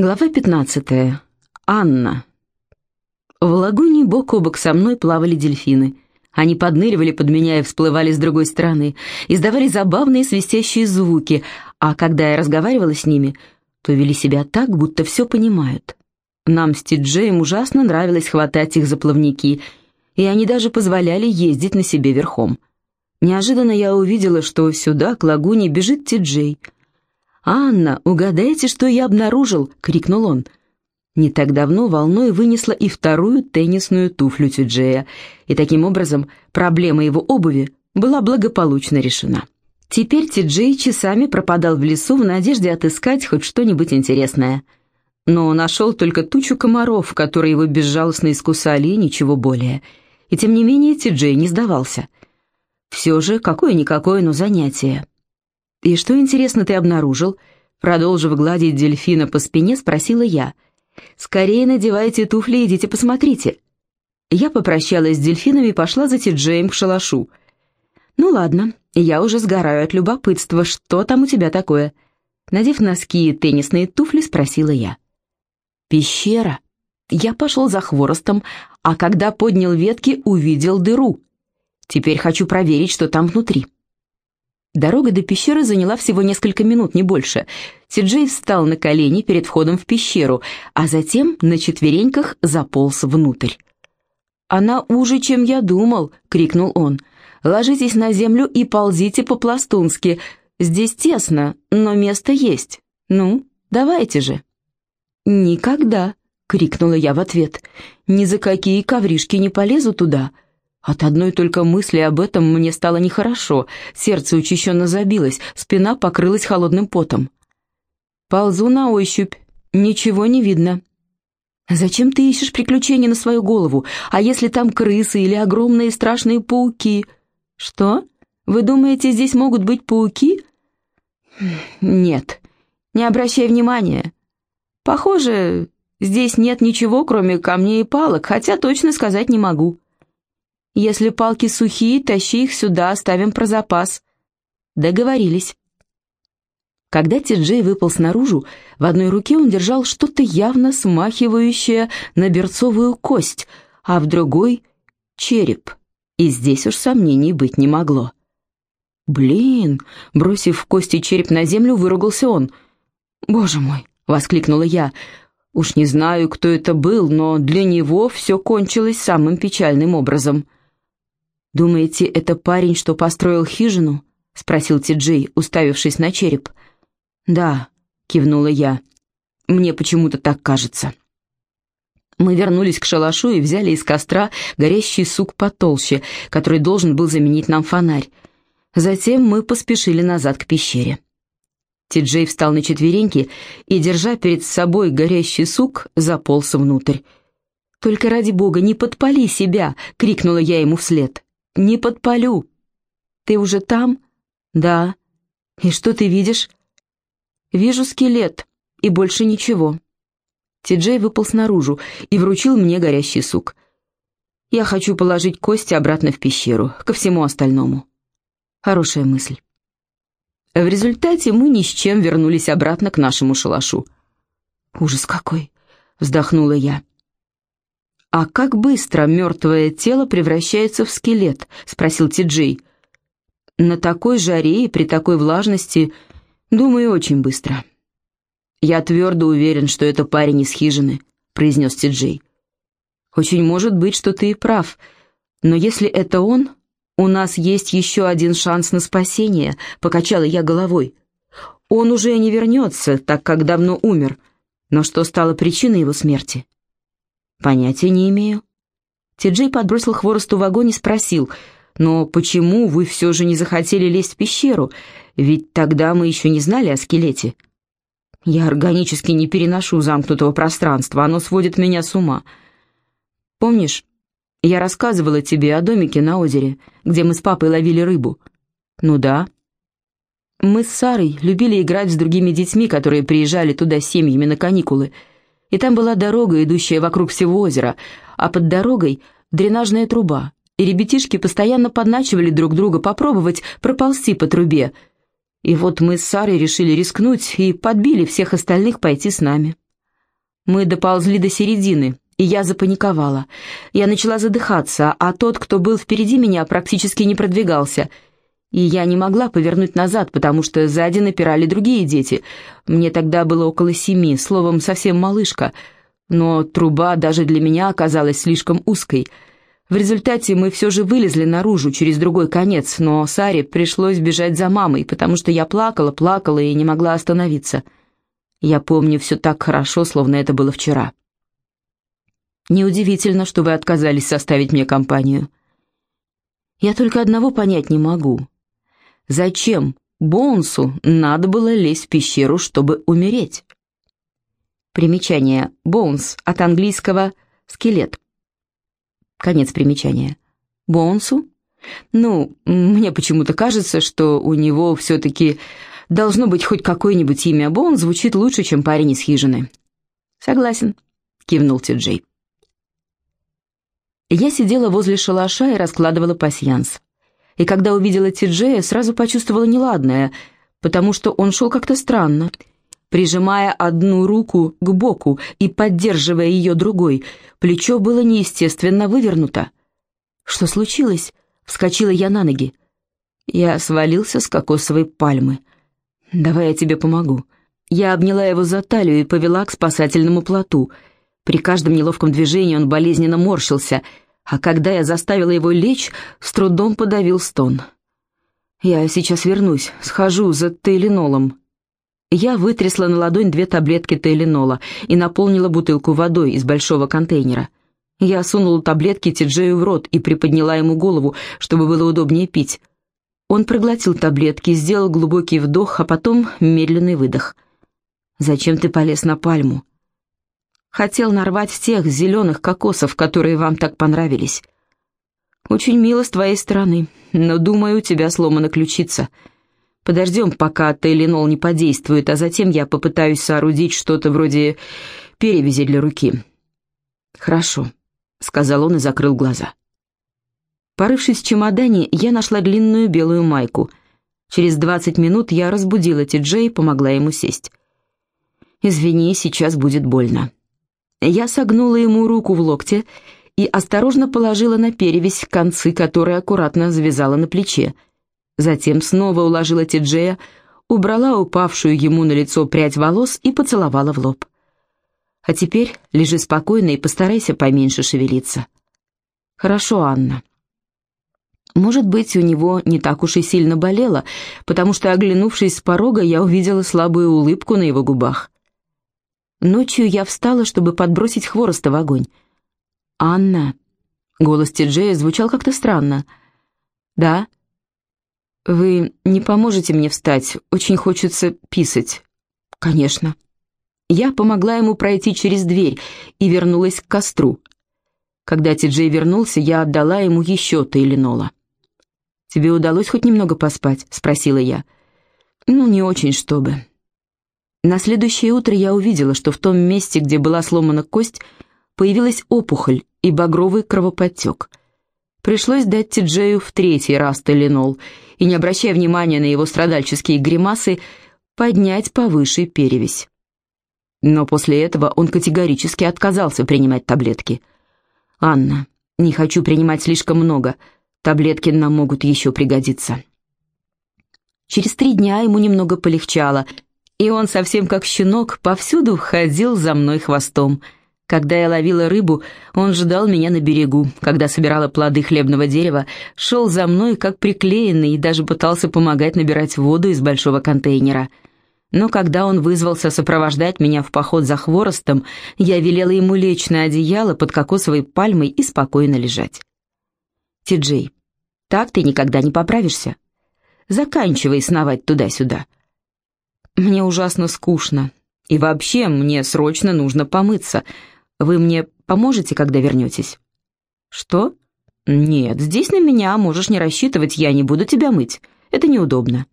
Глава 15. Анна. В лагуне бок о бок со мной плавали дельфины. Они подныривали под меня и всплывали с другой стороны, издавали забавные свистящие звуки, а когда я разговаривала с ними, то вели себя так, будто все понимают. Нам с Ти-Джеем ужасно нравилось хватать их за плавники, и они даже позволяли ездить на себе верхом. Неожиданно я увидела, что сюда, к лагуне, бежит Ти-Джей — «Анна, угадайте, что я обнаружил!» — крикнул он. Не так давно волной вынесла и вторую теннисную туфлю Тюджея, и таким образом проблема его обуви была благополучно решена. Теперь Тиджей часами пропадал в лесу в надежде отыскать хоть что-нибудь интересное. Но нашел только тучу комаров, которые его безжалостно искусали, и ничего более. И тем не менее Тиджей не сдавался. Все же какое-никакое, но занятие. «И что, интересно, ты обнаружил?» Продолжив гладить дельфина по спине, спросила я. «Скорее надевайте туфли и идите посмотрите». Я попрощалась с дельфинами и пошла за Ти-Джеем к шалашу. «Ну ладно, я уже сгораю от любопытства, что там у тебя такое?» Надев носки и теннисные туфли, спросила я. «Пещера». Я пошел за хворостом, а когда поднял ветки, увидел дыру. Теперь хочу проверить, что там внутри. Дорога до пещеры заняла всего несколько минут, не больше. Сиджей встал на колени перед входом в пещеру, а затем на четвереньках заполз внутрь. «Она уже, чем я думал!» — крикнул он. «Ложитесь на землю и ползите по-пластунски. Здесь тесно, но место есть. Ну, давайте же!» «Никогда!» — крикнула я в ответ. «Ни за какие ковришки не полезу туда!» От одной только мысли об этом мне стало нехорошо, сердце учащенно забилось, спина покрылась холодным потом. Ползу на ощупь, ничего не видно. «Зачем ты ищешь приключения на свою голову? А если там крысы или огромные страшные пауки?» «Что? Вы думаете, здесь могут быть пауки?» «Нет, не обращай внимания. Похоже, здесь нет ничего, кроме камней и палок, хотя точно сказать не могу». Если палки сухие, тащи их сюда, оставим про запас». Договорились. Когда Ти-Джей выпал снаружи, в одной руке он держал что-то явно смахивающее на берцовую кость, а в другой — череп. И здесь уж сомнений быть не могло. «Блин!» — бросив кости череп на землю, выругался он. «Боже мой!» — воскликнула я. «Уж не знаю, кто это был, но для него все кончилось самым печальным образом». «Думаете, это парень, что построил хижину?» — спросил Ти-Джей, уставившись на череп. «Да», — кивнула я. «Мне почему-то так кажется». Мы вернулись к шалашу и взяли из костра горящий сук потолще, который должен был заменить нам фонарь. Затем мы поспешили назад к пещере. Ти-Джей встал на четвереньки и, держа перед собой горящий сук, заполз внутрь. «Только ради бога, не подпали себя!» — крикнула я ему вслед. «Не подпалю». «Ты уже там?» «Да». «И что ты видишь?» «Вижу скелет, и больше ничего». Ти-Джей выпал снаружи и вручил мне горящий сук. «Я хочу положить кости обратно в пещеру, ко всему остальному». Хорошая мысль. В результате мы ни с чем вернулись обратно к нашему шалашу. «Ужас какой!» — вздохнула я. «А как быстро мертвое тело превращается в скелет?» — спросил Ти-Джей. «На такой жаре и при такой влажности, думаю, очень быстро». «Я твердо уверен, что это парень из хижины», — произнес Ти-Джей. «Очень может быть, что ты и прав, но если это он, у нас есть еще один шанс на спасение», — покачала я головой. «Он уже не вернется, так как давно умер, но что стало причиной его смерти?» «Понятия не имею». Ти-Джей подбросил хворосту в огонь и спросил, «Но почему вы все же не захотели лезть в пещеру? Ведь тогда мы еще не знали о скелете». «Я органически не переношу замкнутого пространства, оно сводит меня с ума. Помнишь, я рассказывала тебе о домике на озере, где мы с папой ловили рыбу?» «Ну да». Мы с Сарой любили играть с другими детьми, которые приезжали туда семьями на каникулы – и там была дорога, идущая вокруг всего озера, а под дорогой дренажная труба, и ребятишки постоянно подначивали друг друга попробовать проползти по трубе. И вот мы с Сарой решили рискнуть и подбили всех остальных пойти с нами. Мы доползли до середины, и я запаниковала. Я начала задыхаться, а тот, кто был впереди меня, практически не продвигался. И я не могла повернуть назад, потому что сзади напирали другие дети. Мне тогда было около семи, словом, совсем малышка. Но труба даже для меня оказалась слишком узкой. В результате мы все же вылезли наружу через другой конец, но Саре пришлось бежать за мамой, потому что я плакала, плакала и не могла остановиться. Я помню все так хорошо, словно это было вчера. Неудивительно, что вы отказались составить мне компанию. Я только одного понять не могу. Зачем Боунсу надо было лезть в пещеру, чтобы умереть? Примечание. Боунс от английского «скелет». Конец примечания. Боунсу? Ну, мне почему-то кажется, что у него все-таки должно быть хоть какое-нибудь имя. Боунс звучит лучше, чем парень из хижины. Согласен, кивнул Ти-Джей. Я сидела возле шалаша и раскладывала пасьянс. И когда увидела Ти-Джея, сразу почувствовала неладное, потому что он шел как-то странно. Прижимая одну руку к боку и поддерживая ее другой, плечо было неестественно вывернуто. «Что случилось?» — вскочила я на ноги. Я свалился с кокосовой пальмы. «Давай я тебе помогу». Я обняла его за талию и повела к спасательному плоту — при каждом неловком движении он болезненно морщился, а когда я заставила его лечь, с трудом подавил стон. «Я сейчас вернусь, схожу за тейлинолом». Я вытрясла на ладонь две таблетки тейлинола и наполнила бутылку водой из большого контейнера. Я сунула таблетки Тиджею в рот и приподняла ему голову, чтобы было удобнее пить. Он проглотил таблетки, сделал глубокий вдох, а потом медленный выдох. «Зачем ты полез на пальму?» Хотел нарвать тех зеленых кокосов, которые вам так понравились. Очень мило с твоей стороны, но, думаю, у тебя сломана ключица. Подождем, пока тейлинол не подействует, а затем я попытаюсь соорудить что-то вроде перевязи для руки». «Хорошо», — сказал он и закрыл глаза. Порывшись в чемодане, я нашла длинную белую майку. Через двадцать минут я разбудила Ти-Джей и помогла ему сесть. «Извини, сейчас будет больно». Я согнула ему руку в локте и осторожно положила на перевязь концы, которые аккуратно завязала на плече. Затем снова уложила Тиджея, убрала упавшую ему на лицо прядь волос и поцеловала в лоб. «А теперь лежи спокойно и постарайся поменьше шевелиться». «Хорошо, Анна». Может быть, у него не так уж и сильно болело, потому что, оглянувшись с порога, я увидела слабую улыбку на его губах. Ночью я встала, чтобы подбросить хвороста в огонь. «Анна!» Голос Тиджея звучал как-то странно. «Да?» «Вы не поможете мне встать? Очень хочется писать». «Конечно». Я помогла ему пройти через дверь и вернулась к костру. Когда Тиджей вернулся, я отдала ему еще Тейлинола. «Тебе удалось хоть немного поспать?» — спросила я. «Ну, не очень, чтобы. На следующее утро я увидела, что в том месте, где была сломана кость, появилась опухоль и багровый кровоподтек. Пришлось дать Тиджею в третий раз теленол и, не обращая внимания на его страдальческие гримасы, поднять повыше перевязь. Но после этого он категорически отказался принимать таблетки. «Анна, не хочу принимать слишком много, таблетки нам могут еще пригодиться». Через три дня ему немного полегчало – и он, совсем как щенок, повсюду ходил за мной хвостом. Когда я ловила рыбу, он ждал меня на берегу. Когда собирала плоды хлебного дерева, шел за мной, как приклеенный, и даже пытался помогать набирать воду из большого контейнера. Но когда он вызвался сопровождать меня в поход за хворостом, я велела ему лечь на одеяло под кокосовой пальмой и спокойно лежать. «Ти-Джей, так ты никогда не поправишься. Заканчивай сновать туда-сюда». Мне ужасно скучно. И вообще, мне срочно нужно помыться. Вы мне поможете, когда вернетесь?» «Что?» «Нет, здесь на меня можешь не рассчитывать, я не буду тебя мыть. Это неудобно».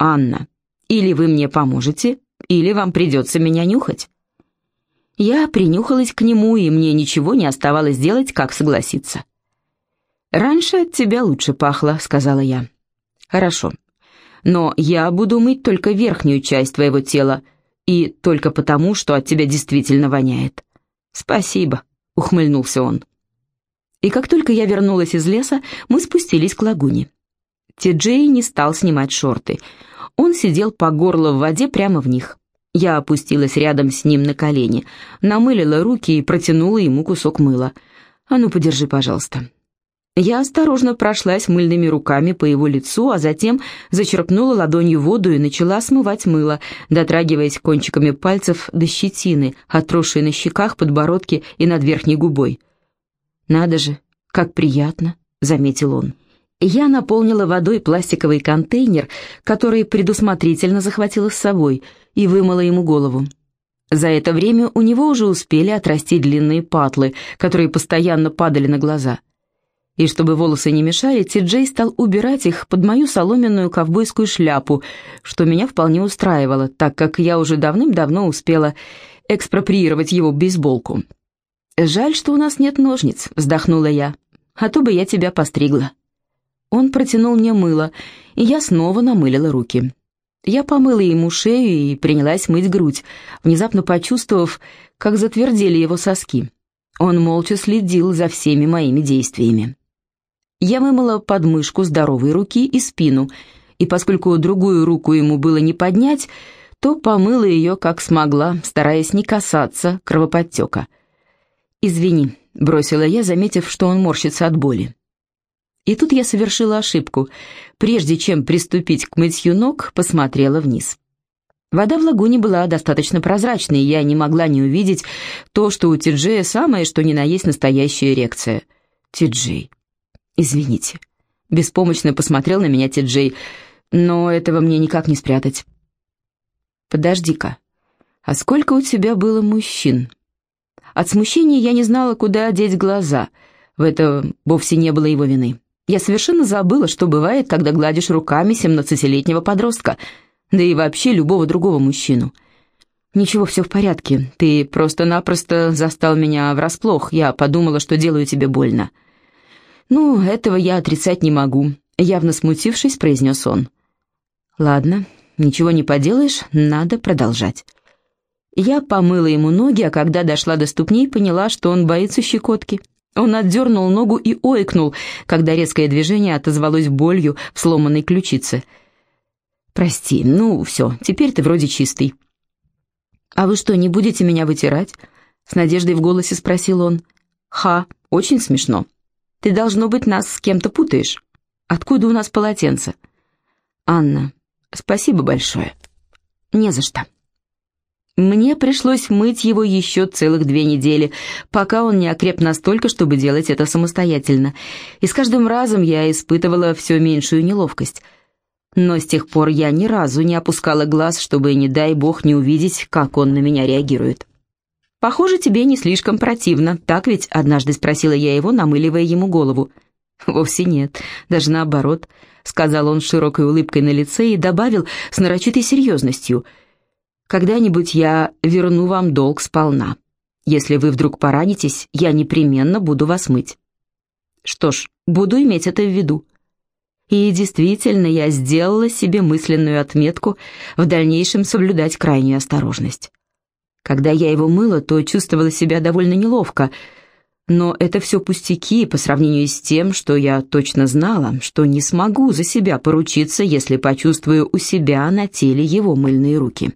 «Анна, или вы мне поможете, или вам придется меня нюхать». Я принюхалась к нему, и мне ничего не оставалось делать, как согласиться. «Раньше от тебя лучше пахло», — сказала я. «Хорошо, но я буду мыть только верхнюю часть твоего тела, И только потому, что от тебя действительно воняет». «Спасибо», — ухмыльнулся он. И как только я вернулась из леса, мы спустились к лагуне. Ти-Джей не стал снимать шорты. Он сидел по горло в воде прямо в них. Я опустилась рядом с ним на колени, намылила руки и протянула ему кусок мыла. «А ну, подержи, пожалуйста». Я осторожно прошлась мыльными руками по его лицу, а затем зачерпнула ладонью воду и начала смывать мыло, дотрагиваясь кончиками пальцев до щетины, отросшей на щеках, подбородке и над верхней губой. «Надо же, как приятно», — заметил он. Я наполнила водой пластиковый контейнер, который предусмотрительно захватила с собой, и вымыла ему голову. За это время у него уже успели отрасти длинные патлы, которые постоянно падали на глаза. И чтобы волосы не мешали, Ти-Джей стал убирать их под мою соломенную ковбойскую шляпу, что меня вполне устраивало, так как я уже давным-давно успела экспроприировать его бейсболку. «Жаль, что у нас нет ножниц», — вздохнула я, — «а то бы я тебя постригла». Он протянул мне мыло, и я снова намылила руки. Я помыла ему шею и принялась мыть грудь, внезапно почувствовав, как затвердели его соски. Он молча следил за всеми моими действиями. Я вымыла подмышку здоровой руки и спину, и поскольку другую руку ему было не поднять, то помыла ее как смогла, стараясь не касаться кровоподтека. «Извини», — бросила я, заметив, что он морщится от боли. И тут я совершила ошибку. Прежде чем приступить к мытью ног, посмотрела вниз. Вода в лагуне была достаточно прозрачной, и я не могла не увидеть то, что у Тиджея самое, что ни на есть настоящая эрекция. Тиджей. Извините. Беспомощно посмотрел на меня Тиджей, но этого мне никак не спрятать. Подожди-ка. А сколько у тебя было мужчин? От смущения я не знала, куда деть глаза. В это вовсе не было его вины. Я совершенно забыла, что бывает, когда гладишь руками семнадцатилетнего подростка, да и вообще любого другого мужчину. «Ничего, все в порядке. Ты просто-напросто застал меня врасплох. Я подумала, что делаю тебе больно». «Ну, этого я отрицать не могу», — явно смутившись, произнес он. «Ладно, ничего не поделаешь, надо продолжать». Я помыла ему ноги, а когда дошла до ступней, поняла, что он боится щекотки. Он отдернул ногу и ойкнул, когда резкое движение отозвалось болью в сломанной ключице. «Прости, ну все, теперь ты вроде чистый». «А вы что, не будете меня вытирать?» С надеждой в голосе спросил он. «Ха, очень смешно. Ты, должно быть, нас с кем-то путаешь. Откуда у нас полотенце?» «Анна, спасибо большое». «Не за что». Мне пришлось мыть его еще целых две недели, пока он не окреп настолько, чтобы делать это самостоятельно. И с каждым разом я испытывала все меньшую неловкость. Но с тех пор я ни разу не опускала глаз, чтобы, не дай бог, не увидеть, как он на меня реагирует. «Похоже, тебе не слишком противно, так ведь?» — однажды спросила я его, намыливая ему голову. «Вовсе нет, даже наоборот», — сказал он с широкой улыбкой на лице и добавил с нарочитой серьезностью — когда-нибудь я верну вам долг сполна. Если вы вдруг поранитесь, я непременно буду вас мыть. Что ж, буду иметь это в виду. И действительно, я сделала себе мысленную отметку в дальнейшем соблюдать крайнюю осторожность. Когда я его мыла, то чувствовала себя довольно неловко, но это все пустяки по сравнению с тем, что я точно знала, что не смогу за себя поручиться, если почувствую у себя на теле его мыльные руки.